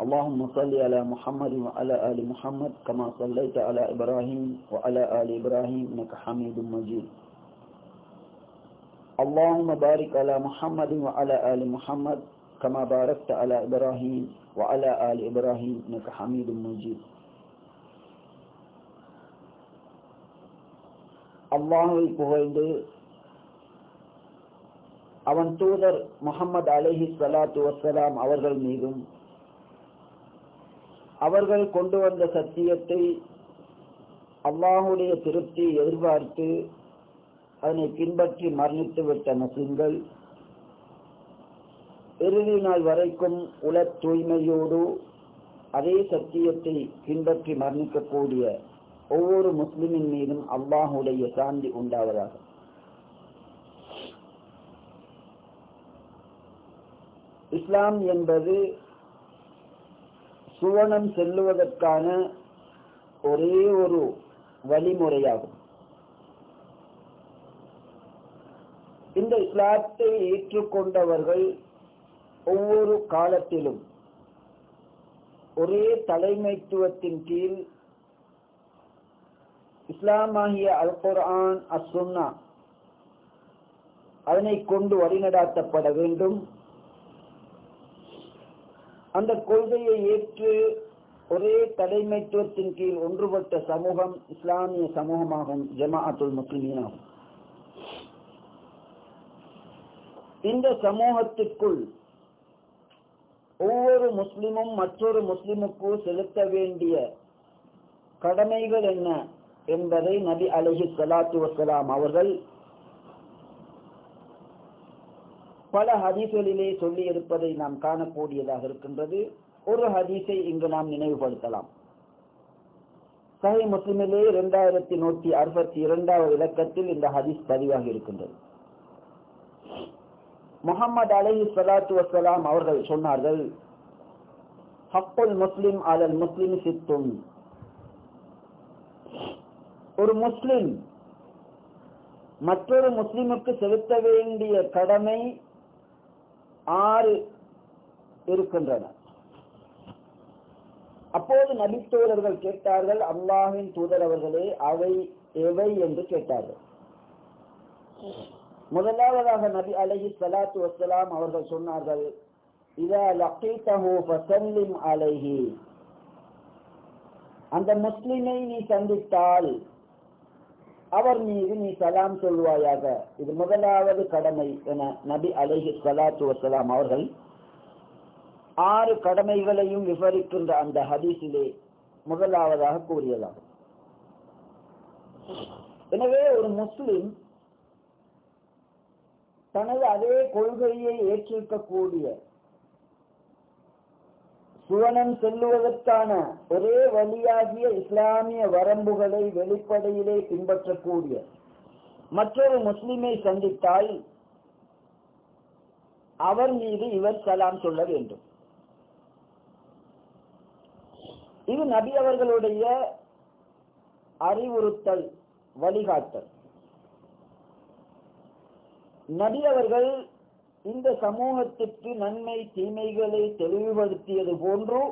اللهم صل على محمد وعلى آل محمد كما صليت على إبراهيم وعلى آل إبراهيم إنك حميد مجيد اللهم بارك على محمد وعلى آل محمد كما باركت على إبراهيم وعلى آل إبراهيم إنك حميد مجيد அல்லாஹை புகழ்ந்து அவன் தூதர் முகமது அலஹி சலாத்து வசலாம் அவர்கள் மீதும் அவர்கள் கொண்டு வந்த சத்தியத்தை அல்லாஹுடைய திருப்தி எதிர்பார்த்து அதனை பின்பற்றி மரணித்து விட்ட முஸ்லிம்கள் இறுதி நாள் வரைக்கும் உல தூய்மையோடு அதே சத்தியத்தை பின்பற்றி மரணிக்கக்கூடிய ஒவ்வொரு முஸ்லிமின் மீதும் அல்லாஹுடைய சாந்தி உண்டாவதாக. இஸ்லாம் என்பது சுவனம் செல்லுவதற்கான ஒரே ஒரு வழிமுறையாகும். இந்த இஸ்லாத்தை ஏற்றுக்கொண்டவர்கள் ஒவ்வொரு காலத்திலும் ஒரே தலைமைத்துவத்தின் கீழ் இஸ்லாமாகிய அல் குர்ஆன் அசுன்னா அதனை கொண்டு வழிநடாத்தப்பட வேண்டும். அந்த கொள்கையை ஏற்று ஒரே தலைமைத்துவத்தின் கீழ் ஒன்றுபட்ட சமூகம் இஸ்லாமிய சமூகமாகும் ஜமாஅத்துல் முஸ்லிமீனாகும். இந்த சமூகத்திற்குள் ஒவ்வொரு முஸ்லிமும் மற்றொரு முஸ்லிமுக்கு செலுத்த வேண்டிய கடமைகள் என்ன என்பதை நபி அலஹி சலாத்து வசலாம் அவர்கள் பல ஹதீஸ்களிலே சொல்லி இருப்பதை நாம் காணக்கூடியதாக இருக்கின்றது. ஒரு ஹதீஸை இங்கு நாம் நினைவுபடுத்தலாம். சஹி முஸ்லிமிலே இரண்டாயிரத்தி நூற்றி அறுபத்தி இரண்டாவது இலக்கத்தில் இந்த ஹதீஸ் பதிவாக இருக்கின்றது. முகமது அலஹி சலாத்து வசலாம் அவர்கள் சொன்னார்கள் ஹப்புல் முஸ்லிம் அலல் முஸ்லிம் சித்தும் ஒரு முஸ்லிம் மற்றொரு முஸ்லிமுக்கு செலுத்த வேண்டிய கடமை ஆறு இருக்கின்றன. அப்போது நபித்தோழர்கள் கேட்டார்கள் அல்லாஹின் தூதர் அவர்களே அவை எவை என்று கேட்டார்கள். முதலாவதாக நபி அலஹி சலாத்து வசலாம் அவர்கள் சொன்னார்கள் அந்த முஸ்லிமை நீ சந்தித்தால் அவர் மீது நீ சலாம் சொல்வாயாக. இது முதலாவது கடமை என நபி அலைஹி சலாத்து வசலாம் அவர்கள் ஆறு கடமைகளையும் விவரிக்கின்ற அந்த ஹதீஸிலே முதலாவதாக கூறியதாகும் எனவே ஒரு முஸ்லிம் தனது அதே கொள்கையை ஏற்றிருக்கக்கூடிய சுவனம் செல்லுவதற்கான ஒரே வழியாகிய இஸ்லாமிய வரம்புகளை வெளிப்படையிலே பின்பற்றக்கூடிய மற்றொரு முஸ்லிமை சந்தித்தால் அவர் மீது இவர் சலாம் சொல்ல வேண்டும். இது நபி அவர்களுடைய அறிவுறுத்தல் வழிகாட்டல். நபி அவர்கள் இந்த சமூகத்திற்கு நன்மை தீமைகளை தெளிவுபடுத்தியது போன்று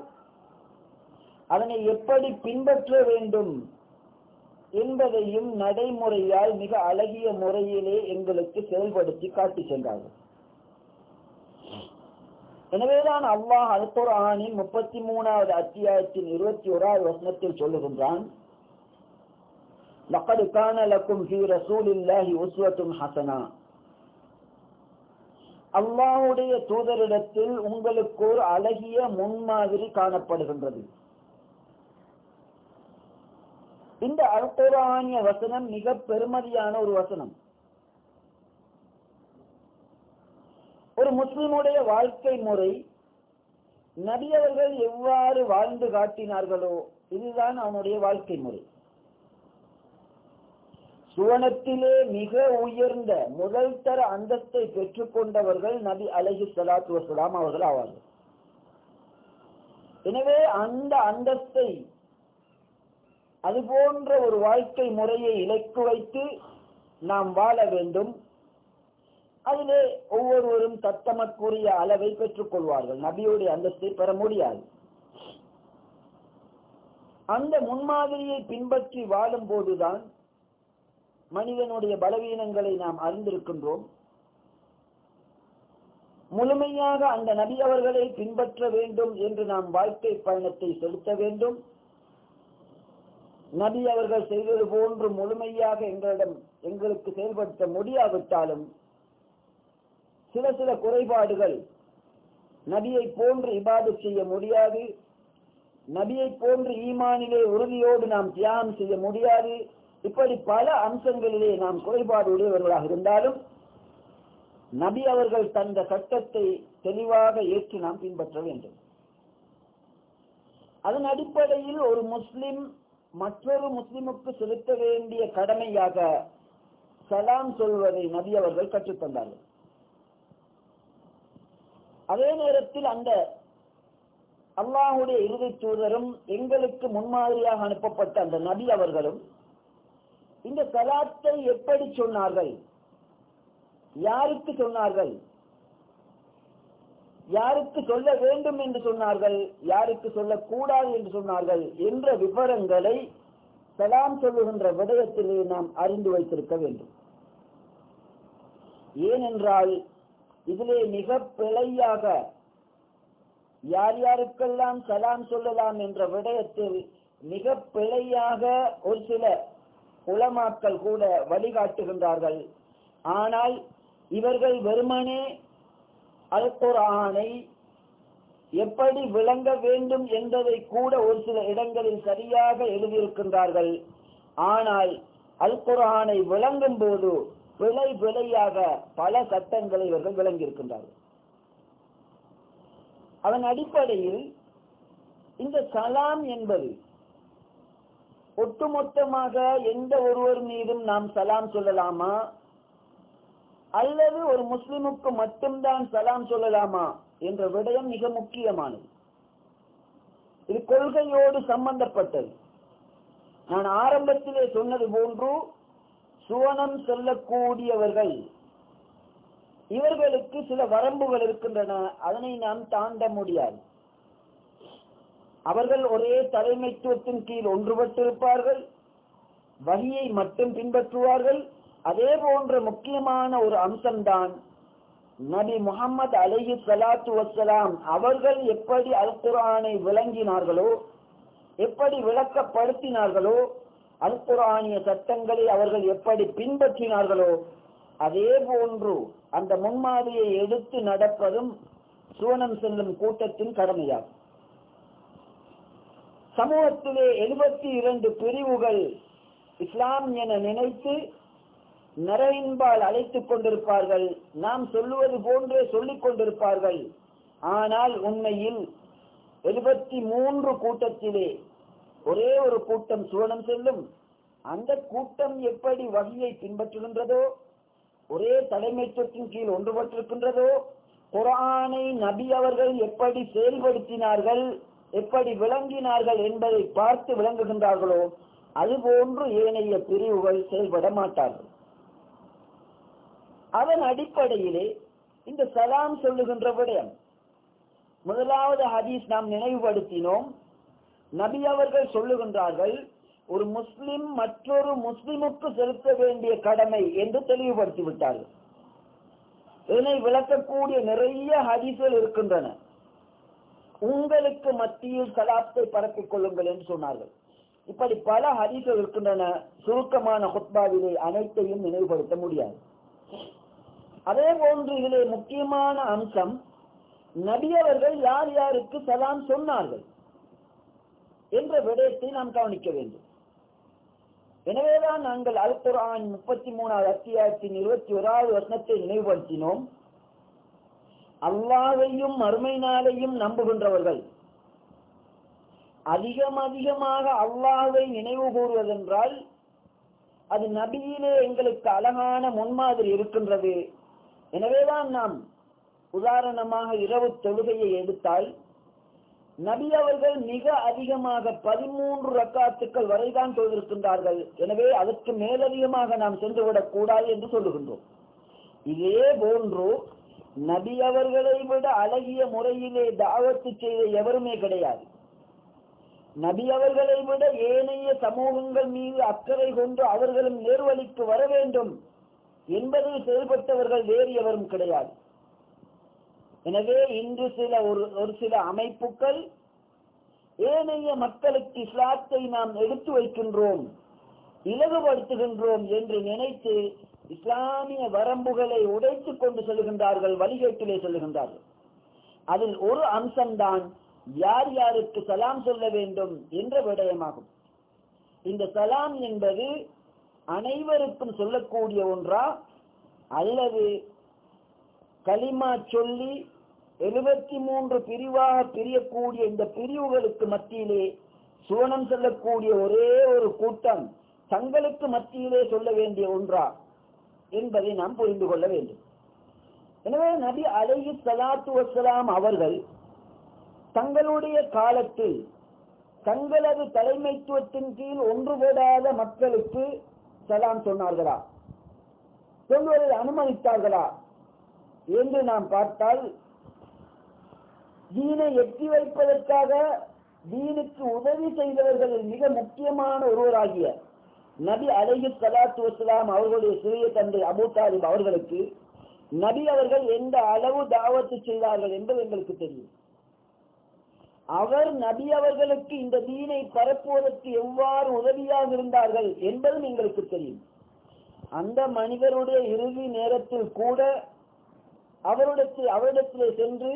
அதனை எப்படி பின்பற்ற வேண்டும் என்பதையும் நடைமுறையால் மிக அழகிய முறையிலே எங்களுக்கு செயல்படுத்தி காட்டி சென்றார்கள் எனவேதான் அல்லாஹ் அல்குர் ஆனின் முப்பத்தி மூணாவது அத்தியாயத்தின் இருபத்தி ஓராவது வசனத்தில் சொல்லுகின்றான் لقد كان لكم في رسول الله أسوة حسنة அல்லாஹுடைய தூதரிடத்தில் உங்களுக்கு ஒரு அழகிய முன்மாதிரி காணப்படுகின்றது. இந்த அல்குரானிய வசனம் மிக பெருமதியான ஒரு வசனம். ஒரு முஸ்லிமுடைய வாழ்க்கை முறை நபியவர்கள் எவ்வாறு வாழ்ந்து காட்டினார்களோ இதுதான் அவனுடைய வாழ்க்கை முறை. சுவனத்திலே மிக உயர்ந்த முதல் தர அந்தஸ்தை பெற்றுக்கொண்டவர்கள் நபி அலஹி சலாத்து வசலாம் அவர்கள் ஆவார்கள். எனவே அந்த அந்தஸ்தை அது போன்ற ஒரு வாழ்க்கை முறையை இலக்கு வைத்து நாம் வாழ வேண்டும். அதிலே ஒவ்வொருவரும் தத்தமக்குரிய அளவை பெற்றுக் கொள்வார்கள். நபியுடைய அந்தஸ்தை பெற முடியாது. அந்த முன்மாதிரியை பின்பற்றி வாழும் போதுதான் மனிதனுடைய பலவீனங்களை நாம் அறிந்திருக்கின்றோம். முழுமையாக அந்த நபி அவர்களை பின்பற்ற வேண்டும் என்று நாம் வாழ்க்கை பயணத்தை செலுத்த வேண்டும். நபி அவர்கள் செய்தது போன்று முழுமையாக எங்களிடம் எங்களுக்கு செயல்படுத்த முடியாவிட்டாலும் சில சில குறைபாடுகள் நபியை போன்று இபாது செய்ய முடியாது. நபியை போன்று ஈமானிலே உறுதியோடு நாம் தியானம் செய்ய முடியாது. இப்படி பல அம்சங்களிலே நாம் குறைபாடு உடையவர்களாக இருந்தாலும் நபி அவர்கள் தந்த சட்டத்தை தெளிவாக ஏற்று நாம் பின்பற்ற வேண்டும். அதன் அடிப்படையில் ஒரு முஸ்லிம் மற்றொரு முஸ்லிமுக்கு செலுத்த வேண்டிய கடமையாக சலாம் சொல்வதை நபி அவர்கள் கற்றுத்தந்தார்கள் அதே நேரத்தில் அந்த அல்லாஹுடைய இறுதி தூதரும் எங்களுக்கு முன்மாதிரியாக அனுப்பப்பட்ட அந்த நபி அவர்களும் இந்த சலாத்தை எப்படி சொன்னார்கள்? யாருக்கு சொன்னார்கள்? யாருக்கு சொல்ல வேண்டும் என்று சொன்னார்கள்? யாருக்கு சொல்லக்கூடாது என்று சொன்னார்கள்? என்ற விவரங்களை சலாம் சொல்லுகின்ற விடயத்திலே நாம் அறிந்து வைத்திருக்க வேண்டும். ஏனென்றால் இதிலே மிக பிழையாக யார் யாருக்கெல்லாம் சலாம் சொல்லலாம் என்ற விடயத்தில் மிக பிழையாக ஒரு சில உலமாக்கள் கூட வழிகாட்டுகின்றார்கள். ஆனால் இவர்கள் வெறுமனே அல்குரானை எப்படி விளங்க வேண்டும் என்பதை கூட ஒரு சில இடங்களில் சரியாக எழுதியிருக்கின்றார்கள். ஆனால் அல்குரானை விளங்கும் போது விலை விலையாக பல சட்டங்களை இவர்கள் விளங்கியிருக்கின்றார்கள். அதன் அடிப்படையில் இந்த சலாம் என்பது ஒட்டுமொத்தமாக எந்த ஒருவர் மீதும் நாம் சலாம் சொல்லலாமா? அல்லது ஒரு முஸ்லிமுக்கு மட்டும்தான் சலாம் சொல்லலாமா? என்ற விடயம் மிக முக்கியமானது. இது கொள்கையோடு சம்பந்தப்பட்டது. நான் ஆரம்பத்திலே சொன்னது போன்று சுவனம் செல்லக்கூடியவர்கள் இவர்களுக்கு சில வரம்புகள் இருக்கின்றன. அதனை நாம் தாண்ட முடியாது. அவர்கள் ஒரே தலைமைத்துவத்தின் கீழ் ஒன்றுபட்டிருப்பார்கள். வழியை மட்டும் பின்பற்றுவார்கள். அதே போன்ற முக்கியமான ஒரு அம்சம்தான் நபி முகமது அலஹி சலாத்து வசலாம் அவர்கள் எப்படி அல் குரானை விளங்கினார்களோ எப்படி விளக்கப்படுத்தினார்களோ அல் குரானிய சட்டங்களை அவர்கள் எப்படி பின்பற்றினார்களோ அதே போன்று அந்த முன்மாதிரியை எடுத்து நடப்பதும் சுவனம் செல்லும் கூட்டத்தின் கடமையாகும். சமூகத்திலே எழுபத்தி இரண்டு பிரிவுகள் இஸ்லாம் என நினைத்து நரையின்பால் அழைத்துக் கொண்டிருப்பார்கள். நாம் சொல்லுவது போன்றே சொல்லிக் கொண்டிருப்பார்கள். ஆனால் உண்மையில் எழுபத்தி மூன்று கூட்டத்திலே ஒரே ஒரு கூட்டம் சுவனம் செல்லும். அந்த கூட்டம் எப்படி வகையை பின்பற்றுகின்றதோ ஒரே தலைமைத்துவத்தின் கீழ் ஒன்றுபட்டிருக்கின்றதோ குரானை நபி அவர்கள் எப்படி செயல்படுத்தினார்கள் எப்படி விளங்கினார்கள் என்பதை பார்த்து விளங்குகின்றார்களோ அதுபோன்று ஏனைய பிரிவுகள் செயல்பட மாட்டார்கள். அதன் அடிப்படையிலே இந்த சலாம் சொல்லுகின்ற விடயம். முதலாவது ஹதீஸ் நாம் நினைவுபடுத்தினோம். நபி அவர்கள் சொல்லுகின்றார்கள் ஒரு முஸ்லிம் மற்றொரு முஸ்லிமுக்கு செலுத்த வேண்டிய கடமை என்று தெளிவுபடுத்தி விட்டார்கள் இதனை விளக்கக்கூடிய நிறைய ஹதீஸ்கள் இருக்கின்றன. உங்களுக்கு மத்தியில் சலாத்தை பரப்பிக் கொள்ளுங்கள் என்று சொன்னார்கள். இப்படி பல ஹதீஸ்கள் இருக்கின்றன. சுருக்கமான ஹுத்பாவிலே அனைத்தையும் நினைவுபடுத்த முடியாது. அதே போன்று இதிலே முக்கியமான அம்சம் நபியவர்கள் யார் யாருக்கு சலாம் சொன்னார்கள் என்ற விடயத்தை நாம் கவனிக்க வேண்டும். எனவேதான் நாங்கள் அல் குரான் முப்பத்தி மூணாவது அத்தியாயத்தின் இருபத்தி ஓராவது வசனத்தை நினைவுபடுத்தினோம். அல்லாவையும் மறுமை நாளையும் நம்புகின்றவர்கள். அதிகம் அதிகமாக அல்லாவை நினைவு கூறுவதென்றால் அது நபியிலே எங்களுக்கு அழகான முன்மாதிரி இருக்கின்றது. எனவேதான் நாம் உதாரணமாக இரவு தொழுகையை எடுத்தால் நபி அவர்கள் மிக அதிகமாக பதிமூன்று ரக்காத்துக்கள் வரைதான் தொழுதிருக்கின்றார்கள். எனவே அதற்கு மேலதிகமாக நாம் சென்றுவிடக் கூடாது என்று சொல்லுகின்றோம். இதே போன்று நபி அவர்களை விட அழகிய முறையிலே தாவத்து செய்த எவருமே கிடையாது. நபி அவர்களை விட ஏனைய சமூகங்கள் மீது அக்கறை கொண்டு அவர்களும் நேர்வழிக்கு வர வேண்டும் என்பதில் செயல்பட்டவர்கள் வேறு எவரும் கிடையாது. எனவே இன்று சில ஒரு ஒரு சில அமைப்புகள் ஏனைய மக்களுக்கு இஸ்லாத்தை நாம் எடுத்து வைக்கின்றோம் இலகுபடுத்துகின்றோம் என்று நினைத்து இஸ்லாமிய வரம்புகளை உடைத்துக் கொண்டு செல்கின்றார்கள் வழிகேட்டிலே செல்கின்றார்கள். அதில் ஒரு அம்சம்தான் யார் யாருக்கு சலாம் சொல்ல வேண்டும் என்ற விடயமாகும். இந்த சலாம் என்பது அனைவருக்கும் சொல்லக்கூடிய ஒன்றா அல்லது களிமா சொல்லி எழுபத்தி மூன்று பிரிவாக பிரியக்கூடிய இந்த பிரிவுகளுக்கு மத்தியிலே சுவனம் செல்லக்கூடிய ஒரே ஒரு கூட்டம் தங்களுக்கு மத்தியிலே சொல்ல வேண்டிய ஒன்றா? என்பதை நாம் புரிந்து கொள்ள வேண்டும். எனவே நபி அலைஹி சலாத்து வசலாம் அவர்கள் தங்களுடைய காலத்தில் தங்களது தலைமைத்துவத்தின் கீழ் ஒன்றுபடாத மக்களுக்கு சலாம் சொன்னார்களா? சொல்வதை அனுமதித்தார்களா? என்று நாம் பார்த்தால் தீனை எட்டி வைப்பதற்காக தீனுக்கு உதவி செய்தவர்களில் மிக முக்கியமான ஒருவராகிய நபி அலைஹி சலாத்து வசலாம் அவர்களுடைய சிறிய தந்தை அபு தாலிப் அவர்களுக்கு நபி அவர்கள் எந்த அளவு தாவத்து செய்தார்கள் என்பது எங்களுக்கு தெரியும். அவர் நபி அவர்களுக்கு இந்த தீனை பரப்புவதற்கு எவ்வாறு உதவியாக இருந்தார்கள் என்பதும் எங்களுக்கு தெரியும். அந்த மனிதருடைய இறுதி நேரத்தில் கூட அவரிடத்தில் அவரிடத்திலே சென்று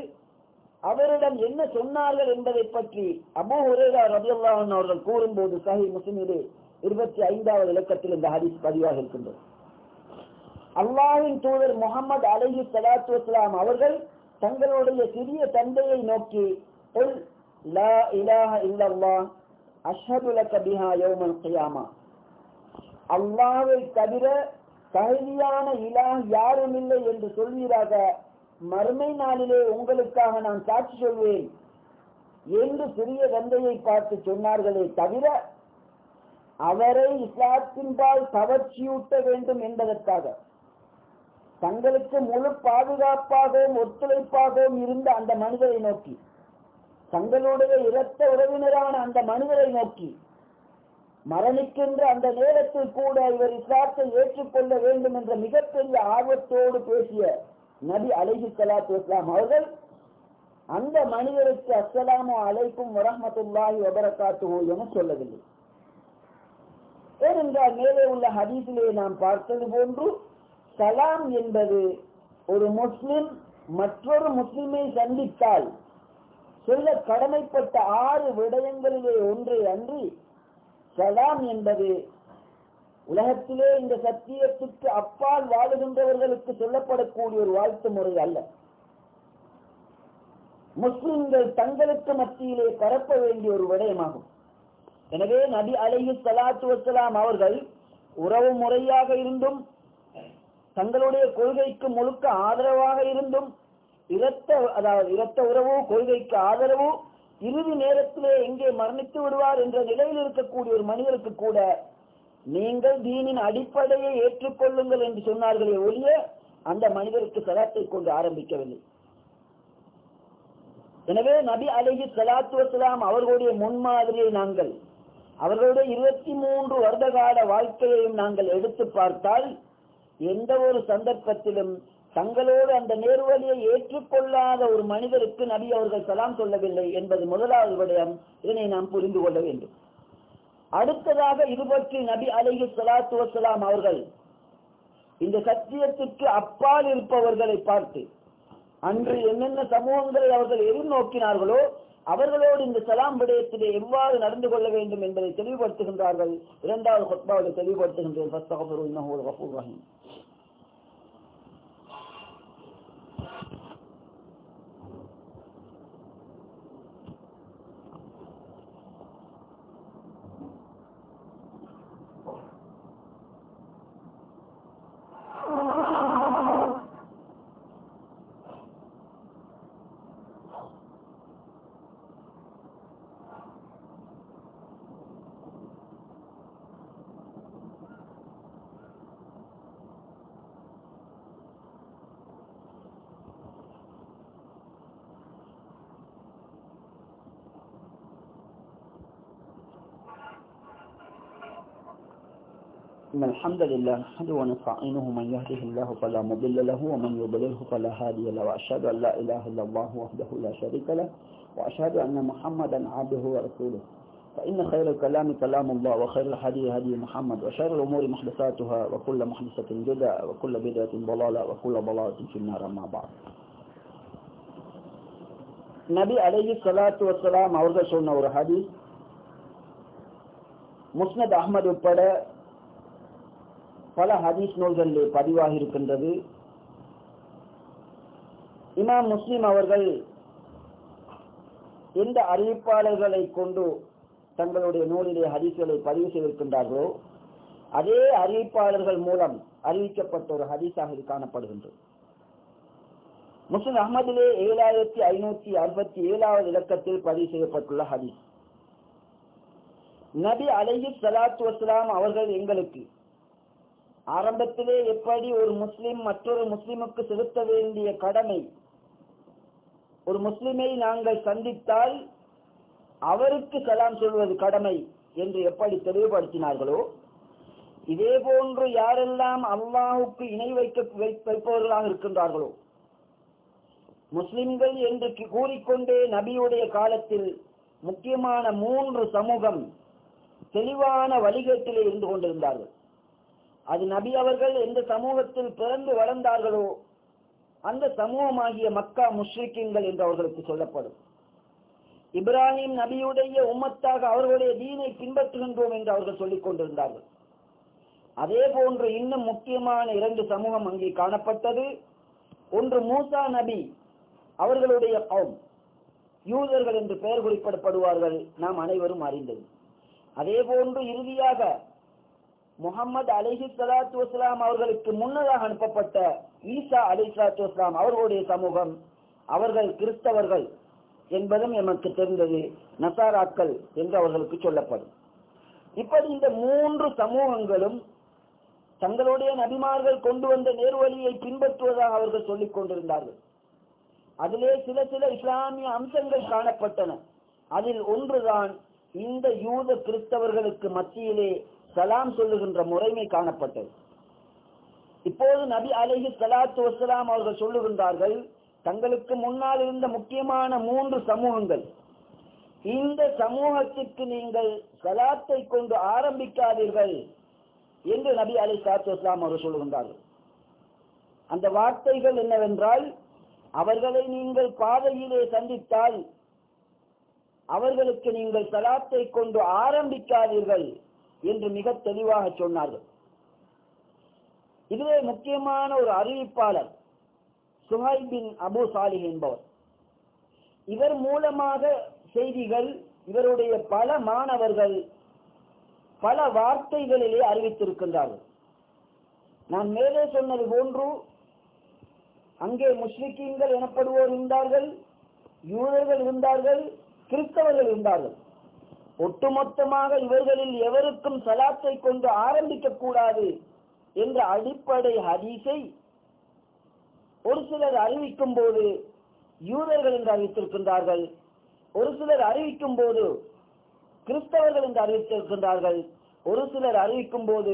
அவரிடம் என்ன சொன்னார்கள் என்பதை பற்றி அபு ஹுரேரா ரபியுல்லாஹன் அவர்கள் கூறும்போது சஹி முஸ்லிமிலே இருபத்தி ஐந்தாவது இலக்கத்தில் இந்த ஹதீஸ் பதிவாக இருக்கின்றது. அல்லாவின் தூதர் முகமது அலஹி சலாத்து வஸ்லாம் அவர்கள் தங்களுடைய சிறிய தந்தையை நோக்கி "குல் லா இலாஹ இல்லல்லாஹ் அஷ்ஹது லக பிஹா யௌமல் கியாமா தவிர தகுதியான இலாஹ் யாரும் இல்லை என்று சொல்வீராக மறுமை நாளிலே உங்களுக்காக நான் சாட்சி சொல்வேன் என்று சிறிய தந்தையை பார்த்து சொன்னார்களே தவிர அவரை இஸ்லாத்தின்பால் கவர்ச்சியூட்ட வேண்டும் என்பதற்காக. தங்களுக்கு முழு பாதுகாப்பாகவும் ஒத்துழைப்பாகவும் இருந்த அந்த மனிதரை நோக்கி தங்களுடைய இரத்த உறவினரான அந்த மனிதரை நோக்கி மரணிக்கின்ற அந்த நேரத்தில் கூட இவர் இஸ்லாத்தை ஏற்றுக்கொள்ள வேண்டும் என்ற மிகப்பெரிய ஆர்வத்தோடு பேசிய நபி அலைஹி சலாத்து இஸ்லாம் அவர்கள் அந்த மனிதருக்கு அஸ்லாமோ அலைக்கும் வரமத்துல்லாஹி வபரகாத்துஹு என சொல்லவில்லை. ஏனென்றால் மேலே உள்ள ஹதீஸிலே நாம் பார்த்தது போன்று சலாம் என்பது ஒரு முஸ்லிம் மற்றொரு முஸ்லிமை சந்தித்தால் சொல்ல கடமைப்பட்ட ஆறு விடயங்களிலே ஒன்றே அன்றி சலாம் என்பது உலகத்திலே இந்த சத்தியத்துக்கு அப்பால் வாழுகின்றவர்களுக்கு சொல்லப்படக்கூடிய ஒரு வாழ்த்து முறை அல்ல. முஸ்லிம்கள் தங்களுக்கு மத்தியிலே பரப்ப வேண்டிய ஒரு விடயமாகும். எனவே நபி அலையு சலாத்து வசலாம் அவர்கள் உறவு முறையாக இருந்தும் தங்களுடைய கொள்கைக்கு முழுக்க ஆதரவாக இருந்தும் இரத்த அதாவது இரத்த உறவு கொள்கைக்கு ஆதரவு இறுதி நேரத்திலே எங்கே மரணித்து விடுவார் என்ற நிலையில் இருக்கக்கூடிய ஒரு மனிதருக்கு கூட நீங்கள் தீனின் அடிப்படையை ஏற்றுக்கொள்ளுங்கள் என்று சொன்னார்களே ஒழிய அந்த மனிதருக்கு சலாத்தை கொண்டு ஆரம்பிக்கவில்லை. எனவே நபி அலைஹி சலாத்து வசலாம் அவர்களுடைய முன்மாதிரியை நாங்கள் அவர்களுடைய இருபத்தி மூன்று வருட கால வாழ்க்கையையும் நாங்கள் எடுத்து பார்த்தால் எந்த ஒரு சந்தர்ப்பத்திலும் தங்களோடு அந்த நேர்வழியை ஏற்றுக்கொள்ளாத ஒரு மனிதருக்கு நபி அவர்கள் சலாம் சொல்லவில்லை என்பது முதலாவது விடயம். இதனை நாம் புரிந்து கொள்ள வேண்டும். அடுத்ததாக இது பற்றி நபி அலைஹி சலாத்து வசலாம் அவர்கள் இந்த சத்தியத்திற்கு அப்பால் இருப்பவர்களை பார்த்து அன்று என்னென்ன சமூகங்களை அவர்கள் எதிர்நோக்கினார்களோ அவர்களோடு இந்த சலாம் விடயத்திலே எவ்வாறு நடந்து கொள்ள வேண்டும் என்பதை தெளிவுபடுத்துகின்றார்கள். இரண்டாவது கொத்பாவில் தெளிவுபடுத்துகின்றேன். إن الحمد لله نحمده ونستعينه من يهده الله فلا مضل له ومن يضلله فلا هادي له وأشهد أن لا إله إلا الله وحده لا شريك له وأشهد أن محمدا عبده ورسوله. فإن خير الكلام كلام الله وخير الحديث هدي محمد وشر الأمور محدثاتها وكل محدثة بدعة وكل بدعة ضلالة وكل ضلالة في النار مع بعد. النبي عليه الصلاة والسلام أورد ಸೊನ್ನ ಅವರ مسند أحمد ಅಹಮದ್ பல ஹதீஸ் நூல்களில் பதிவாகி இருக்கின்றது. இமாம் முஸ்லிம் அவர்கள் எந்த அறிவிப்பாளர்களை கொண்டு தங்களுடைய நூலிலே ஹதீஸ்களை பதிவு செய்திருக்கின்றார்களோ அதே அறிவிப்பாளர்கள் மூலம் அறிவிக்கப்பட்ட ஒரு ஹதீஸாக இது காணப்படுகின்றது. முஸ்லிம் அகமதிலே ஏழாயிரத்தி ஐநூத்தி அறுபத்தி ஏழாவது இலக்கத்தில் பதிவு செய்யப்பட்டுள்ள ஹதீஸ். நபி அலைஹி சலாத்து வஸ்லாம் அவர்கள் எங்களுக்கு ஆரம்பத்திலே எப்படி ஒரு முஸ்லிம் மற்றொரு முஸ்லிமுக்கு செலுத்த வேண்டிய கடமை? ஒரு முஸ்லிமை நாங்கள் சந்தித்தால் அவருக்கு கலாம் சொல்வது கடமை என்று எப்படி தெளிவுபடுத்தினார்களோ இதே போன்று யாரெல்லாம் அல்லாஹுக்கு இணை வைக்க வைப்பவர்களாக இருக்கின்றார்களோ முஸ்லிம்கள் என்று கூறிக்கொண்டே நபியுடைய காலத்தில் முக்கியமான மூன்று சமூகம் தெளிவான வழிகேட்டிலே இருந்து கொண்டிருந்தார்கள். அது நபி அவர்கள் எந்த சமூகத்தில் பிறந்து வளர்ந்தார்களோ அந்த சமூகமாகிய மக்கா முஷ்ரிக்கின்கள் என்று அவர்களுக்கு சொல்லப்படும். இப்ராஹிம் நபியுடைய உம்மத்தாக அவர்களுடைய தீனை பின்பற்றுகின்றோம் என்று அவர்கள் சொல்லிக் கொண்டிருந்தார்கள். அதே போன்று இன்னும் முக்கியமான இரண்டு சமூகம் அங்கே காணப்பட்டது. ஒன்று மூசா நபி அவர்களுடைய கவும் யூதர்கள் என்று பெயர் குறிப்பிடப்படுவார்கள் நாம் அனைவரும் அறிந்தது. அதே போன்று இறுதியாக முகமது அலிஹி சலாத்து வஸ்லாம் அவர்களுக்கு முன்னதாக அனுப்பப்பட்ட ஈசா அலி சலாத்து வஸ்லாம் அவர்களுடைய சமூகம் அவர்கள் கிறிஸ்தவர்கள் என்பதும் எமக்கு தெரிந்தது. நசாராக்கள் என்று அவர்களுக்கு சொல்லப்படும். இப்படி இந்த மூன்று சமூகங்களும் தங்களுடைய நபிமார்கள் கொண்டு வந்த நேர்வழியை பின்பற்றுவதாக அவர்கள் சொல்லிக் கொண்டிருந்தார்கள். அதிலே சில சில இஸ்லாமிய அம்சங்கள் காணப்பட்டன. அதில் ஒன்றுதான் இந்த யூத கிறிஸ்தவர்களுக்கு மத்தியிலே சலாம் சொல்லுகின்ற முறைமை காணப்பட்டது. இப்போது நபி அலஹி சலாத்து வசலாம் அவர்கள் சொல்லுகின்றார்கள் தங்களுக்கு முன்னால் இருந்த முக்கியமான மூன்று சமூகங்கள். இந்த சமூகத்திற்கு நீங்கள் சலாத்தை கொண்டு ஆரம்பிக்காதீர்கள் என்று நபி அலி சாத்து வஸ்லாம் அவர்கள் சொல்லுகின்றார்கள். அந்த வார்த்தைகள் என்னவென்றால் அவர்களை நீங்கள் பாதையிலே சந்தித்தால் அவர்களுக்கு நீங்கள் சலாத்தை கொண்டு ஆரம்பிக்காதீர்கள் என்று மிக தெளிவாக சொன்னார்கள். இதுவே முக்கியமான ஒரு அறிவிப்பாளர் சுஹை பின் அபு சாலிஹ் என்பவர். இவர் மூலமாக செய்திகள் இவருடைய பல மாணவர்கள் பல வார்த்தைகளிலே அறிவித்திருக்கின்றார்கள். நான் மேலே சொன்னது போன்று அங்கே முஸ்லிக்கீன்கள் எனப்படுவோர் இருந்தார்கள் யூதர்கள் இருந்தார்கள் கிறிஸ்தவர்கள் இருந்தார்கள். ஒட்டுமொத்தமாக இவர்களில் எவருக்கும் சலாத்தை கொண்டு ஆரம்பிக்க கூடாது என்ற அடிப்படை ஹதீஸை ஒரு சிலர் அறிவிக்கும் போது யூதர்கள் என்று அறிவித்திருக்கின்றார்கள் ஒரு சிலர் அறிவிக்கும் போது கிறிஸ்தவர்கள் என்று அறிவித்திருக்கின்றார்கள் ஒரு சிலர் அறிவிக்கும் போது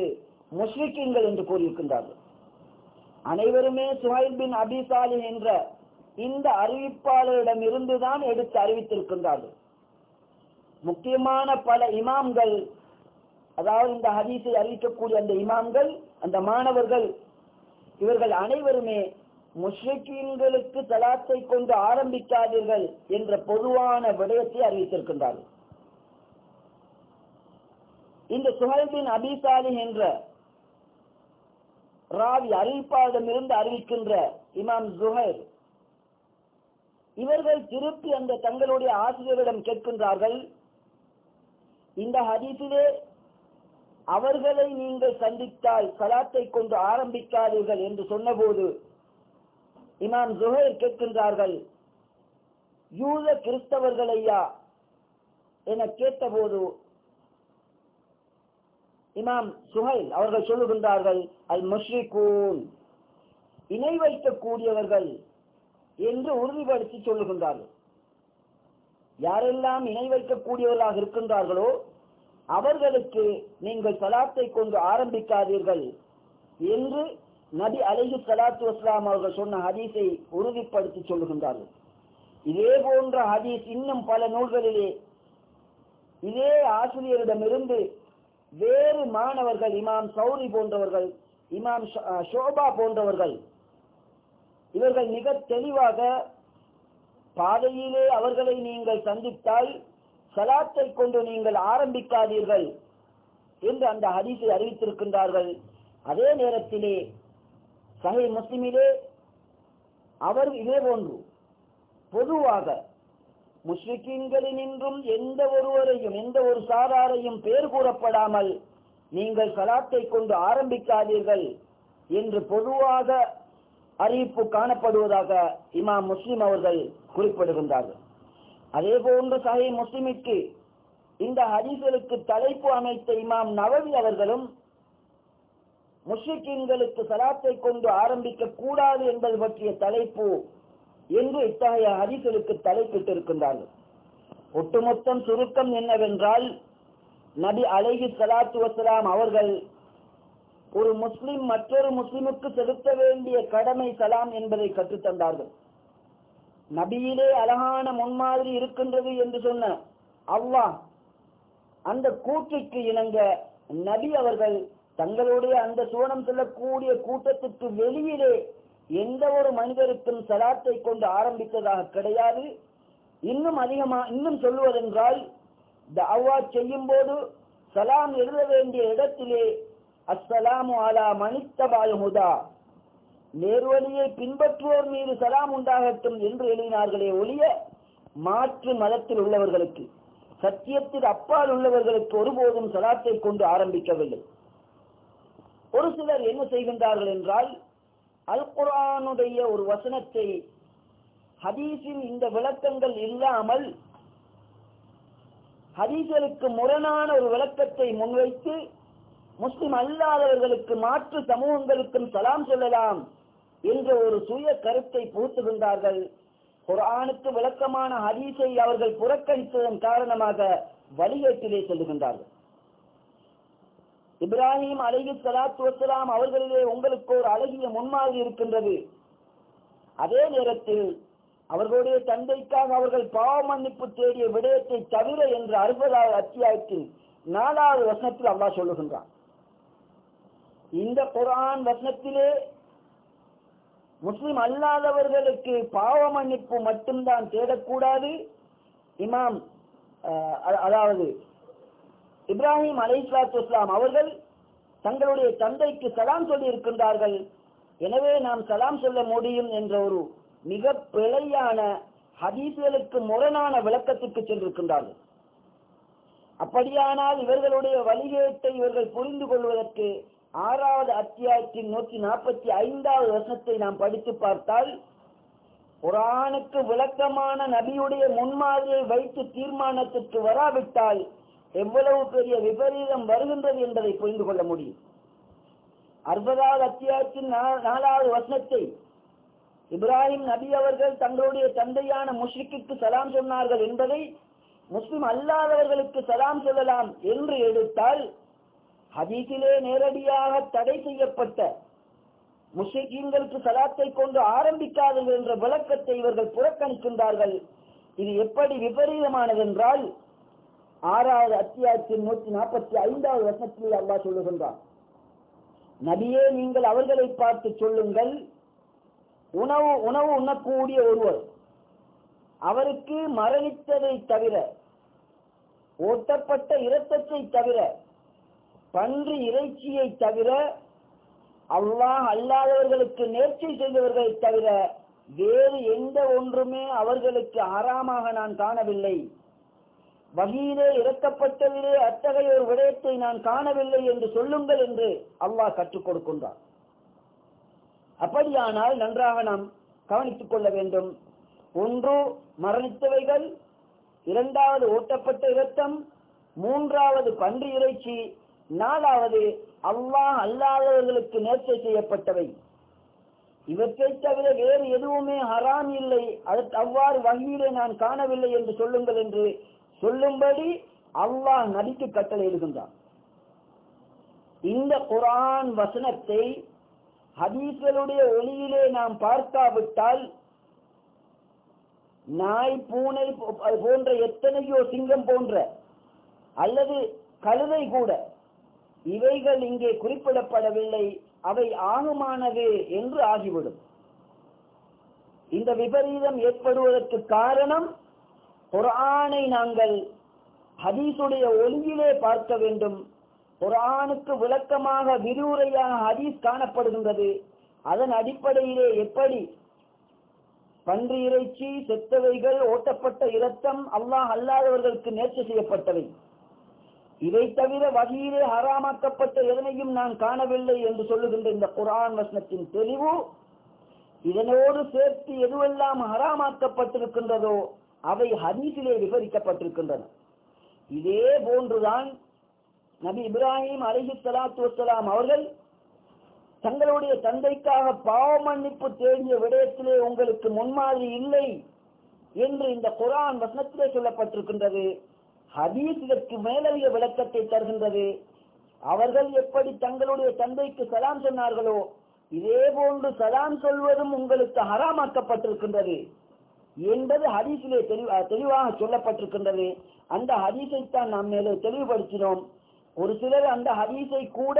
முஸ்லிக்கீன்கள் என்று கூறியிருக்கின்றார்கள். அனைவருமே சுஹைல் பின் அபிசாலி என்ற இந்த அறிவிப்பாளரிடம் இருந்துதான் எடுத்து அறிவித்திருக்கின்றார்கள். முக்கியமான பல இமாம்கள் அதாவது இந்த ஹதீஸை அறிவிக்கக்கூடிய அந்த இமாம்கள் அந்த மாணவர்கள் இவர்கள் அனைவருமே முஷ்ரிக்கீன்களுக்கு தலாத்தை கொண்டு ஆரம்பிக்காதீர்கள் என்ற பொதுவான விடயத்தை அறிவித்திருக்கின்றார்கள். இந்த சுஹல்பின் அபிசாலி என்ற ராவி அறிவிப்பாளரிடமிருந்து அறிவிக்கின்ற இமாம் ஜுஹர் இவர்கள் திருப்பி அந்த தங்களுடைய ஆசிரியரிடம் கேட்கின்றார்கள் இந்த ஹதீஸிலே அவர்களை நீங்கள் சந்தித்தால் சலாத்தை கொண்டு ஆரம்பிக்காதீர்கள் என்று சொன்னபோது இமாம் ஜுஹைர் கேட்கின்றார்கள் யூத கிறிஸ்தவர்கள் ஐயா என கேட்டபோது இமாம் சுஹைல் அவர்கள் சொல்லுகின்றார்கள் அல் முஷ்ரிகூன் இணை வைக்கக்கூடியவர்கள் என்று உறுதிப்படுத்தி சொல்லுகின்றார்கள். யாரெல்லாம் இணை வைக்கக்கூடியவர்களாக இருக்கின்றார்களோ அவர்களுக்கு நீங்கள் சலாத்தை கொண்டு ஆரம்பிக்காதீர்கள் என்று நபி அலிஹு சலாத்து வஸ்லாம் அவர்கள் சொன்ன ஹதீஸை உறுதிப்படுத்தி சொல்லுகின்றார்கள். இதே போன்ற ஹதீஸ் இன்னும் பல நூல்களிலே இதே ஆசிரியரிடமிருந்து வேறு மாணவர்கள் இமாம் சௌரி போன்றவர்கள் இமாம் ஷோபா போன்றவர்கள் இவர்கள் மிக தெளிவாக பாதையிலே அவர்களை நீங்கள் சந்தித்தால் சலாத்தை கொண்டு நீங்கள் ஆரம்பிக்காதீர்கள் என்று அந்த ஹதீஸை அறிவித்திருக்கின்றார்கள். அதே நேரத்திலே சகை முஸ்லிமிலே அவர் இதே போன்று பொதுவாக முஸ்லிக்கின்களினின்றும் எந்த ஒருவரையும் எந்த ஒரு சாராரையும் பேர் கூறப்படாமல் நீங்கள் சலாத்தை கொண்டு ஆரம்பிக்காதீர்கள் என்று பொதுவாக அறிவிப்பு காணப்படுவதாக இமாம் முஸ்லிம் அவர்கள் குறிப்பிடுகின்றார்கள். அதே போன்று சகை முஸ்லிமிற்கு இந்த ஹதீஸ்களுக்கு தலைப்பு அமைத்த இமாம் நவவி அவர்களும் முஸ்லிக்கின்களுக்கு சலாத்தை கொண்டு ஆரம்பிக்க கூடாது என்பது பற்றிய தலைப்பு என்று இத்தகைய ஹதீஸ்களுக்கு தலைப்பிட்டிருக்கின்றார்கள். ஒட்டுமொத்தம் சுருக்கம் என்னவென்றால் நபி அலைஹி சலாத்து வசலாம் அவர்கள் ஒரு முஸ்லிம் மற்றொரு முஸ்லிமுக்கு செலுத்த வேண்டிய கடமை சலாம் என்பதை கற்றுத்தந்தார்கள். நபியிலே அழகான முன்மாதிரி இருக்கின்றது என்று சொன்ன அல்லாஹ் அந்த கூற்றுக்கு இணங்க நபி அவர்கள் தங்களுடைய அந்த சுவனம் செல்லக்கூடிய கூட்டத்துக்கு வெளியிலே எந்த ஒரு மனிதருக்கும் சலாத்தை கொண்டு ஆரம்பித்ததாக கிடையாது. இன்னும் அதிகமா இன்னும் சொல்லுவதென்றால் தாவா செய்யும் போது சலாம் எழுத வேண்டிய இடத்திலே அஸ்ஸலாமு அலா மனித்தபாய் ஹுதா. நேர்வழியை பின்பற்றுவோர் மீது சலாம் உண்டாகட்டும் என்று எழுதினார்களே ஒழிய மாற்று மதத்தில் உள்ளவர்களுக்கு சத்தியத்தில் அப்பால் உள்ளவர்களுக்கு ஒருபோதும் சலாத்தை கொண்டு ஆரம்பிக்கவில்லை. ஒரு சிலர் என்ன செய்கின்றார்கள் என்றால் அல் குரானுடைய ஒரு வசனத்தை ஹதீஸில் இந்த விளக்கங்கள் இல்லாமல் ஹதீசலுக்கு முரணான ஒரு விளக்கத்தை முன்வைத்து முஸ்லிம் அல்லாதவர்களுக்கு மாற்று சமூகங்களுக்கும் சலாம் சொல்லலாம் என்ற ஒரு சுய கருத்தை புகுத்துகின்றார்கள். குரானுக்கு விளக்கமான ஹதீஸை அவர்கள் புறக்கணித்ததன் காரணமாக வழிகேட்டிலே செல்லுகின்றார்கள். இப்ராஹிம் அலஹி சலாத்து வசலாம் அவர்களிலே உங்களுக்கு ஒரு அழகிய முன்மாதிரி இருக்கின்றது. அதே நேரத்தில் அவர்களுடைய தந்தைக்காக அவர்கள் பாவ மன்னிப்பு தேடிய விடயத்தை தவிர என்ற அறுபதாவது அத்தியாயத்தில் நாலாவது வசனத்தில் அவ்வளா சொல்லுகின்றான். இந்த குரான் வசனத்திலே முஸ்லிம் அல்லாதவர்களுக்கு பாவ மன்னிப்பு மட்டும்தான் தேடக்கூடாது. இமாம் அதாவது இப்ராஹிம் அலைஸ்லாத்து இஸ்லாம் அவர்கள் தங்களுடைய தந்தைக்கு சலாம் சொல்லி இருக்கின்றார்கள் எனவே நாம் சலாம் சொல்ல முடியும் என்ற ஒரு மிக பிழையான ஹதீஸ்களுக்கு முரணான விளக்கத்துக்கு சென்றிருக்கின்றார்கள். அப்படியானால் இவர்களுடைய வழிகேட்டை இவர்கள் புரிந்து கொள்வதற்கு ஆறாவது அத்தியாயத்தின் நூற்றி நாற்பத்தி ஐந்தாவது வருஷத்தை நாம் படித்து பார்த்தால் குரானுக்கு விளக்கமான நபியுடைய முன்மாதிரியை வைத்து தீர்மானத்திற்கு வராவிட்டால் எவ்வளவு பெரிய விபரீதம் வருகின்றது என்பதை புரிந்து கொள்ள முடியும். அறுபதாவது அத்தியாயத்தின் நாலாவது வசனத்தை இப்ராஹிம் நபி அவர்கள் தங்களுடைய தந்தையான முஷ்ரிக்கு சலாம் சொன்னார்கள் என்பதை முஸ்லிம் அல்லாதவர்களுக்கு சலாம் சொல்லலாம் என்று எடுத்தால் ஹதீஸிலே நேரடியாக தடை செய்யப்பட்ட முஸ்லிம்களுக்கு சலாத்தை கொண்டு ஆரம்பிக்காதது என்ற விளக்கத்தை இவர்கள் புறக்கணிக்கின்றார்கள். இது எப்படி விபரீதமானது என்றால் ஆறாவது அத்தியாயத்தின் நூற்றி நாற்பத்தி ஐந்தாவது வருஷத்தில் அல்லாஹ் சொல்லுகின்றார் நபியே நீங்கள் அவர்களை பார்த்து சொல்லுங்கள். உணவு உணவு உண்ணக்கூடிய ஒருவர் அவருக்கு மரணித்ததை தவிர ஓட்டப்பட்ட இரத்தத்தை தவிர பன்றி இறைச்சியை தவிர அல்லாஹ் அல்லாதவர்களுக்கு நேர்ச்சி செய்தவர்களை தவிர வேறு எந்த ஒன்றுமே அவர்களுக்கு ஆறாமாக நான் காணவில்லை. வகையிலே இறக்கப்பட்டதிலே அத்தகைய ஒரு விடயத்தை நான் காணவில்லை என்று சொல்லுங்கள் என்று அல்லாஹ் கற்றுக் கொடுக்கின்றார் அப்படியானால் நன்றாக நாம் கவனித்துக் கொள்ள வேண்டும். ஒன்று மரணித்தவைகள். இரண்டாவது ஓட்டப்பட்ட இரத்தம். மூன்றாவது பன்றி இறைச்சி. நாலாவது அல்லாஹ் அல்லாதவர்களுக்கு நேர்ச்சை செய்யப்பட்டவை. இவற்றை தவிர வேறு எதுவுமே ஹராம் இல்லை. அதற்கு அவ்வாறு வகையிலே நான் காணவில்லை என்று சொல்லுங்கள் என்று சொல்லும்படி அல்லாஹ் நபிக்கு கட்டளை எழுகின்றான் இந்த குரான் வசனத்தை ஹதீஸ்களுடைய ஒளியிலே நாம் பார்க்காவிட்டால் நாய் பூனை போ- அது போன்ற எத்தனையோ சிங்கம் போன்ற அல்லது கழுதை கூட இவைகள் இங்கே குறிப்பிடப்படவில்லை. அவை ஆகுமானது என்று ஆகிவிடும். இந்த விபரீதம் ஏற்படுவதற்கு காரணம் குரானை நாங்கள் ஹதீஸுடைய ஒளியிலே பார்க்க வேண்டும். குரானுக்கு விளக்கமாக விரிவுரையாக ஹதீஸ் காணப்படுகின்றது. அதன் அடிப்படையிலே எப்படி? பன்றி இறைச்சி செத்தவைகள் ஓட்டப்பட்ட இரத்தம் அல்லாஹ் அல்லாதவர்களுக்கு நேர்ச்சி செய்யப்பட்டவை. இதை தவிர வகையிலே ஹராமாக்கப்பட்ட எதனையும் நான் காணவில்லை என்று சொல்லுகின்ற இந்த குரான் வசனத்தின் தெளிவு இதனோடு சேர்த்து எதுவெல்லாம் ஹராமாக்கப்பட்டிருக்கின்றதோ அவை ஹதீஸிலே விவரிக்கப்பட்டிருக்கின்றன. இதே போன்றுதான் நபி இப்ராஹிம் அலிஹி சலாத்து வசலாம் அவர்கள் தங்களுடைய தந்தைக்காக பாவ மன்னிப்பு தேடிய விடயத்திலே உங்களுக்கு முன்மாதிரி இல்லை என்று இந்த குரான் வசனத்திலே சொல்லப்பட்டிருக்கின்றது. ஹதீஸ் இதற்கு மேலதிக விளக்கத்தை தருகின்றது. அவர்கள் எப்படி தங்களுடைய தந்தைக்கு சலாம் சொன்னார்களோ இதே போன்று சலாம் சொல்வதும் உங்களுக்கு ஹராமாக்கப்பட்டிருக்கின்றது என்பது ஹதீஸிலே தெளிவாக சொல்லப்பட்டிருக்கின்றது. அந்த ஹதீஸை தான் நாம் மேலே தெளிவுபடுத்தினோம். ஒரு சிலர் அந்த ஹதீஸை கூட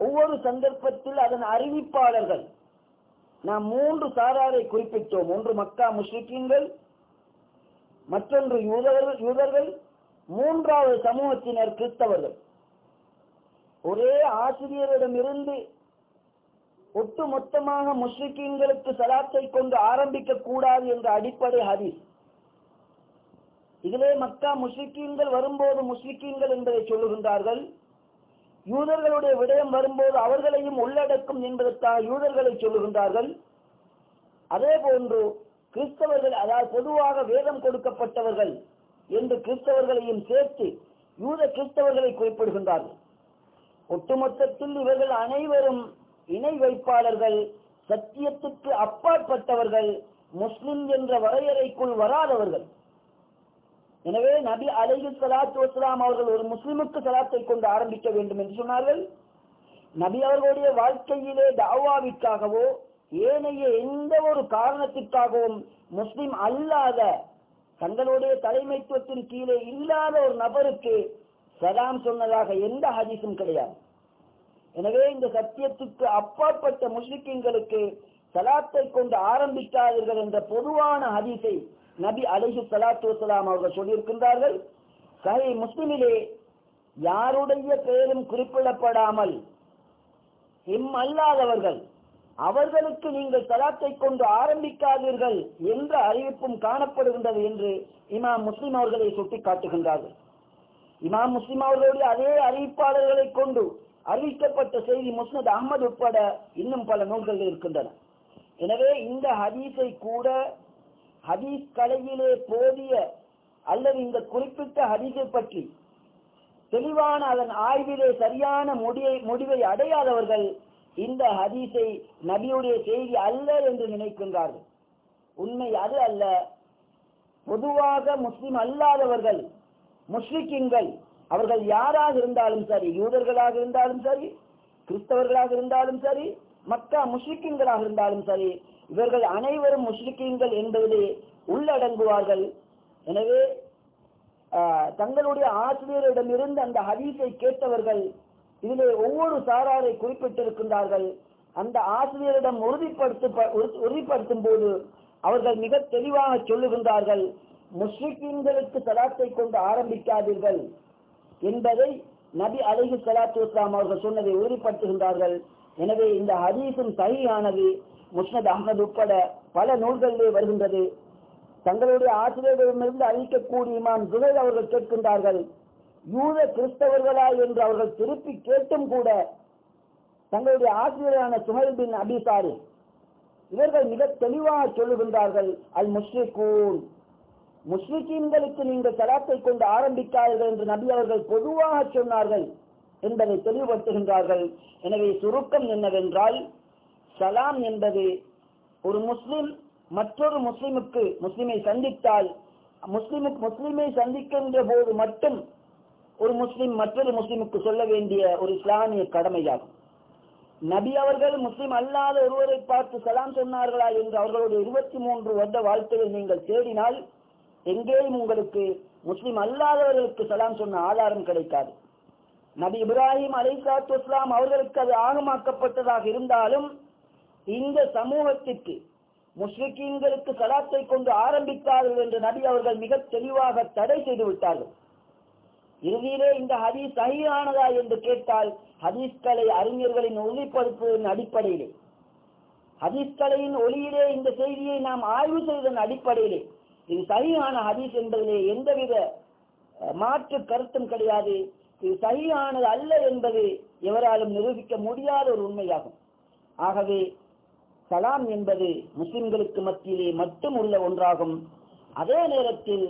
ஒவ்வொரு சந்தர்ப்பத்தில் அதன் அறிவிப்பாளர்கள். நாம் மூன்று சாராரை குறிப்பிட்டோம். ஒன்று மக்கா முஸ்லிக்கீன்கள் மற்றொன்று யூதர்கள் யூதர்கள் மூன்றாவது சமூகத்தினர் கிறிஸ்தவர்கள். ஒரே ஆசிரியரிடமிருந்து ஒட்டு மொத்தமாக முஸ்லிக்கீன்களுக்கு சலாத்தை கொண்டு ஆரம்பிக்க கூடாது என்ற அடிப்படை ஹதீஸ். இதிலே மக்கா முஸ்லிக்கீன்கள் வரும்போது முஸ்லிக்கீன்கள் என்பதை சொல்லுகின்றார்கள். யூதர்களுடைய விடயம் வரும்போது அவர்களையும் உள்ளடக்கும் என்பதற்காக யூதர்களை சொல்லுகின்றார்கள். அதே போன்று கிறிஸ்தவர்கள் அதாவது பொதுவாக வேதம் கொடுக்கப்பட்டவர்கள் என்று கிறிஸ்தவர்களையும் சேர்த்து யூத கிறிஸ்தவர்களை குறிப்பிடுகின்றார்கள். ஒட்டுமொத்தத்தில் இவர்கள் அனைவரும் இணை வைப்பாளர்கள் சத்தியத்துக்கு அப்பாற்பட்டவர்கள் முஸ்லிம் என்ற வரையறைக்குள் வராதவர்கள். எனவே நபி அலைஹி சலாத்து வஸலாம் அவர்கள் ஒரு முஸ்லிமுக்கு சலாத்தை கொண்டு ஆரம்பிக்க வேண்டும் என்று சொன்னார்கள். நபி அவர்களுடைய வாழ்க்கையிலே தாவாவிற்காகவோ ஏனைய எந்த ஒரு காரணத்திற்காகவும் முஸ்லிம் அல்லாத தங்களுடைய தலைமைத்துவத்தின் கீழே இல்லாத ஒரு நபருக்கு சலாம் சொன்னதாக எந்த ஹதீஸும் கிடையாது. எனவே இந்த சத்தியத்துக்கு அப்பாற்பட்ட முஸ்லிக்கிங்களுக்கு சலாத்தை கொண்டு ஆரம்பிக்காதீர்கள் என்ற பொதுவான ஹதீஸை நபி அலிஹு சலாத்து வலாம் அவர்கள் சொல்லியிருக்கின்றார்கள். சஹி முஸ்லிமிலே யாருடைய பெயரும் குறிப்பிடப்படாமல் இம் அல்லாதவர்கள் அவர்களுக்கு நீங்கள் தலாத்தை கொண்டு ஆரம்பிக்காதீர்கள் என்ற அறிவிப்பும் காணப்படுகின்றது என்று இமாம் முஸ்லிம் அவர்களை சுட்டி காட்டுகின்றார்கள் இமாம் முஸ்லிம் அவர்களுடைய அதே அறிவிப்பாளர்களை கொண்டு அறிவிக்கப்பட்ட செய்தி முஸ்னத் அகமது உட்பட இன்னும் பல நூல்கள் இருக்கின்றன. எனவே இந்த ஹதீஸை கூட ஹதீஸ் கலையிலே போதிய அல்லது இந்த குறிப்பிட்ட ஹதீஸை பற்றி தெளிவான அதன் ஆய்விலே சரியான முடியை முடிவை அடையாதவர்கள் இந்த ஹதீஸை நபியுடைய செய்தி அல்ல என்று நினைக்கின்றார்கள். உண்மை அது அல்ல. பொதுவாக முஸ்லிம் அல்லாதவர்கள் முஸ்லிக்கின்கள் அவர்கள் யாராக இருந்தாலும் சரி யூதர்களாக இருந்தாலும் சரி கிறிஸ்தவர்களாக இருந்தாலும் சரி மக்கா முஸ்லிக்கின்களாக இருந்தாலும் சரி இவர்கள் அனைவரும் முஸ்லிக்கீன்கள் என்பதிலே உள்ளடங்குவார்கள். எனவே ஆஹ், தங்களுடைய ஆசிரியரிடமிருந்து அந்த ஹதீஸை கேட்டவர்கள் இதிலே ஒவ்வொரு சாராரை குறிப்பிட்டிருக்கின்றார்கள். அந்த ஆசிரியரிடம் உறுதிப்படுத்த உறுதிப்படுத்தும் போது அவர்கள் மிக தெளிவாக சொல்லுகின்றார்கள் முஸ்லிம்களுக்கு சலாத்தை கொண்டு ஆரம்பிக்காதீர்கள். என்பதை நபி அலைஹி சலாத்து இஸ்லாம் அவர்கள் சொன்னதை உறுதிப்படுத்துகின்றார்கள். எனவே இந்த ஹதீஸும் சஹீஹானது முஸ்னத் அகமது உட்பட பல நூல்களிலே வருகின்றது. தங்களுடைய ஆசிரியர்களிடமிருந்து அறிவிக்கக்கூடிய இமாம் ஜுகைர் அவர்கள் கேட்கின்றார்கள் யூத கிறிஸ்தவர்களா என்று அவர்கள் திருப்பி கேட்டும் கூட தங்களுடைய ஆசிரியரான சுஹைல் பின் அபிசாரி இவர்கள் மிக தெளிவாக சொல்லுகின்றார்கள் அல் முஸ்லிகூன் முஸ்லிக்கீன்களுக்கு நீங்கள் சலாத்தை கொண்டு ஆரம்பிக்காதீர்கள் என்று நபி அவர்கள் பொதுவாக சொன்னார்கள் என்பதை தெளிவுபடுத்துகின்றார்கள். எனவே சுருக்கம் என்னவென்றால் சலாம் என்பது ஒரு முஸ்லிம் மற்றொரு முஸ்லிமுக்கு முஸ்லிமை சந்தித்தால் முஸ்லிமுக்கு முஸ்லிமை சந்திக்கின்ற போது மட்டும் ஒரு முஸ்லிம் மற்றொரு முஸ்லிமுக்கு சொல்ல வேண்டிய ஒரு இஸ்லாமிய கடமையாகும். நபி அவர்கள் முஸ்லிம் அல்லாத ஒருவரை பார்த்து சலாம் சொன்னார்களா என்று அவர்களுடைய இருபத்தி மூன்று வருட வாழ்க்கையை நீங்கள் தேடினால் எங்கேயும் உங்களுக்கு முஸ்லிம் அல்லாதவர்களுக்கு சலாம் சொன்ன ஆதாரம் கிடைக்காது. நபி இப்ராஹிம் அலைசாத்து இஸ்லாம் அவர்களுக்கு அது ஆகமாக்கப்பட்டதாக இருந்தாலும் இந்த சமூகத்திற்கு முஸ்லிக்கீன்களுக்கு சலாத்தை கொண்டு ஆரம்பித்தார்கள் என்று நபி அவர்கள் மிக தெளிவாக தடை செய்து விட்டார்கள். இறுதியிலே இந்த ஹதீஸ் சகியானதா என்று கேட்டால் ஹதீஸ்களை அறிஞர்களின் ஒளிப்படுத்துவதன் அடிப்படையிலே. ஹதீஸ்களையின் ஒளியிலே இந்த செய்தியை நாம் ஆய்வு செய்ததன் அடிப்படையிலே. இது சரியான ஹதீஸ் என்பதிலே எந்தவித மாற்று கருத்தும் கிடையாது. இது சரியானது அல்ல என்பது எவராலும் நிரூபிக்க முடியாத ஒரு உண்மையாகும். ஆகவே சலாம் என்பது முஸ்லிம்களுக்கு மத்தியிலே மட்டும் உள்ள ஒன்றாகும். அதே நேரத்தில்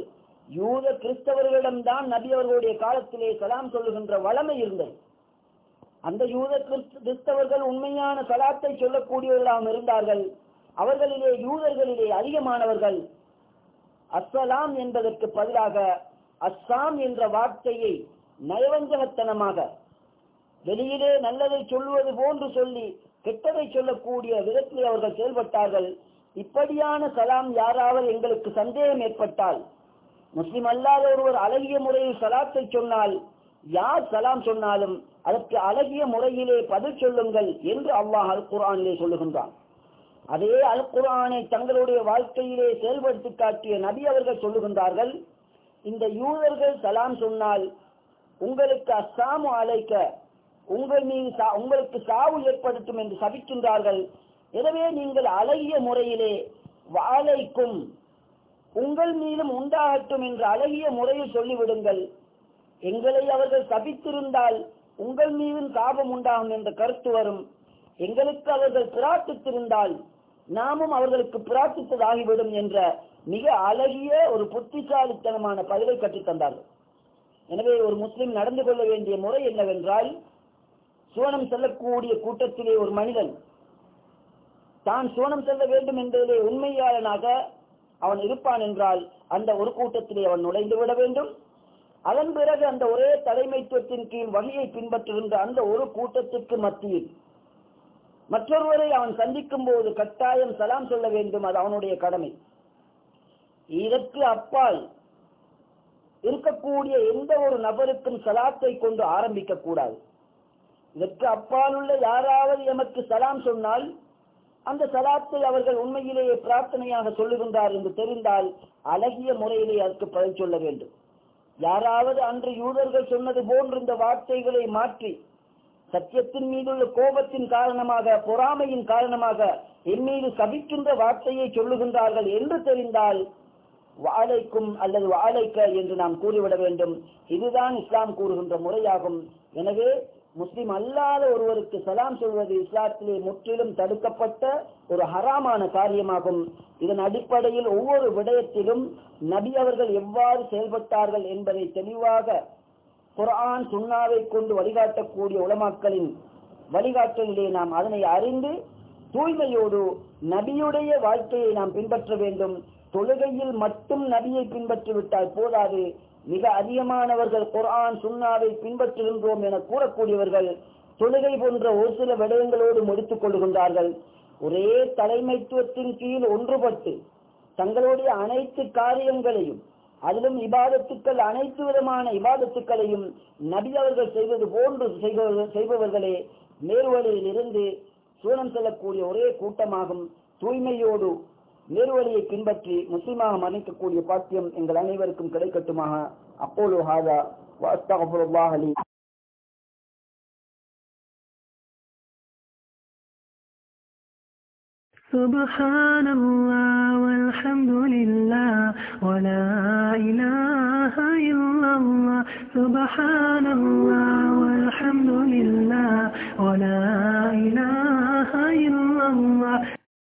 யூத கிறிஸ்தவர்களிடம்தான் நபி அவர்களுடைய காலத்திலே சலாம் சொல்லுகின்ற வளமை இருந்தது. அந்த யூத கிறிஸ்தவர்கள் உண்மையான சலாத்தை சொல்லக்கூடியவர்களாகவும் இருந்தார்கள். அவர்களிலே யூதர்களிலே அதிகமானவர்கள். அஸ்ஸலாம் என்பதற்கு பதிலாக அஸ்ஸாம் என்ற வார்த்தையை நயவஞ்சகத்தனமாக வெளியிலே நல்லதை சொல்வது போன்று சொல்லி கெட்டதை சொல்லக்கூடிய விதத்தில் அவர்கள் செயல்பட்டார்கள். இப்படியான சலாம் யாராவது எங்களுக்கு சந்தேகம் ஏற்பட்டால் முஸ்லிம் அல்லாத ஒருவர் அழகிய முறையில் சலாத்தை சொன்னால் யார் சலாம் சொன்னாலும் அதற்கு அழகிய முறையிலே பதில் சொல்லுங்கள் என்று அல்லாஹ் அல் குரானிலே சொல்லுகின்றான். அதே அல் குரானை தங்களுடைய வாழ்க்கையிலே செயல்படுத்தி காட்டிய நபி அவர்கள் சொல்லுகின்றார்கள் இந்த யூதர்கள் சலாம் சொன்னால் உங்களுக்கு அஸ்ஸாமு அழைக்க உங்கள் மீது உங்களுக்கு சாவு ஏற்படுத்தும் என்று சபிக்கின்றார்கள். எனவே நீங்கள் அழகிய முறையிலே வாழைக்கும் உங்கள் மீதும் உண்டாகட்டும் என்று அழகிய முறையில் சொல்லிவிடுங்கள். எங்களை அவர்கள் சபித்திருந்தால் உங்கள் மீதும் சாபம் உண்டாகும் என்ற கருத்து வரும். எங்களுக்கு அவர்கள் பிரார்த்தித்திருந்தால் நாமும் அவர்களுக்கு பிரார்த்தித்ததாகிவிடும் என்ற மிக அழகிய ஒரு புத்திசாலித்தனமான பதிவை கற்றுத்தந்தார்கள். எனவே ஒரு முஸ்லிம் நடந்து கொள்ள வேண்டிய முறை என்னவென்றால் சுவனம் செல்லக்கூடிய கூட்டத்திலே ஒரு மனிதன் தான் சுவனம் செல்ல வேண்டும் என்பதிலே உண்மையாளனாக அவன் இருப்பான் என்றால் அந்த ஒரு கூட்டத்திலே அவன் நுழைந்து விட வேண்டும். அதன் பிறகு அந்த ஒரே தலைமைத்துவத்தின் கீழ் வகையை பின்பற்றுகின்ற அந்த ஒரு கூட்டத்திற்கு மத்தியில் மற்றொருவரை அவன் சந்திக்கும் போது கட்டாயம் சலாம் சொல்ல வேண்டும் அது அவனுடைய கடமை. இதற்கு அப்பால் இருக்கக்கூடிய எந்த ஒரு நபருக்கும் சலாத்தை கொண்டு ஆரம்பிக்க கூடாது இதற்கு அப்பால் உள்ள யாராவது எமக்கு சலாம் சொன்னால் அந்த சலாத்தை அவர்கள் உண்மையிலேயே பிரார்த்தனையாக சொல்லுகின்றார் என்று தெரிந்தால் அழகிய முறையிலே அதற்கு பதில் சொல்ல வேண்டும். யாராவது அன்று யூதர்கள் சொன்னது போன்று இந்த வார்த்தைகளை மாற்றி சத்தியத்தின் மீதுள்ள கோபத்தின் காரணமாக பொறாமையின் காரணமாக என் மீது சபிக்கின்ற வார்த்தையை சொல்லுகின்றார்கள் என்று தெரிந்தால் வாழைக்கும் அல்லது வாழைக்க என்று நாம் கூறிவிட வேண்டும். இதுதான் இஸ்லாம் கூறுகின்ற முறையாகும். எனவே முஸ்லிம் அல்லாத ஒருவருக்கு சலாம் சொல்வது இஸ்லாத்திலே முற்றிலும் தடுக்கப்பட்ட ஒரு ஹராமான காரியமாகும். இதன் அடிப்படையில் ஒவ்வொரு விடயத்திலும் நபி அவர்கள் எவ்வாறு செயல்பட்டார்கள் என்பதை தெளிவாக குரான் சுண்ணாவை கொண்டு வழிகாட்டக்கூடிய உலமாக்களின் வழிகாட்டலிலே நாம் அதனை அறிந்து தூய்மையோடு நபியுடைய வாழ்க்கையை நாம் பின்பற்ற வேண்டும். தொழுகையில் மட்டும் நபியை பின்பற்றிவிட்டால் போதாது. மிக அதிகமானவர்கள் குரான் சுண்ணாவை பின்பற்றுகின்றோம் என கூறக்கூடியவர்கள் தொழுகை போன்ற ஒரு சில விடயங்களோடு முடித்துக் கொள்கின்றார்கள். ஒரே தலைமைத்துவத்தின் கீழ் ஒன்றுபட்டு தங்களுடைய அனைத்து காரியங்களையும் அதிலும் இபாதத்துக்கள் அனைத்து விதமான இபாதத்துக்களையும் நபி அவர்கள் செய்வது போன்று செய்பவர்கள் செய்பவர்களே மேல்வழியில் இருந்து சூழம் செல்லக்கூடிய ஒரே கூட்டமாகும். தூய்மையோடு நேர்வழியை பின்பற்றி முஸ்லிமாக மன்னிக்கக்கூடிய பாக்கியம் எங்கள் அனைவருக்கும் கிடைக்கட்டுமாக அப்போலோ ஹாதா வாஸ்தகஃபுல்லாஹ் அலி سبحان الله والحمد لله ولا إله إلا الله سبحان الله والحمد لله ولا إله إلا الله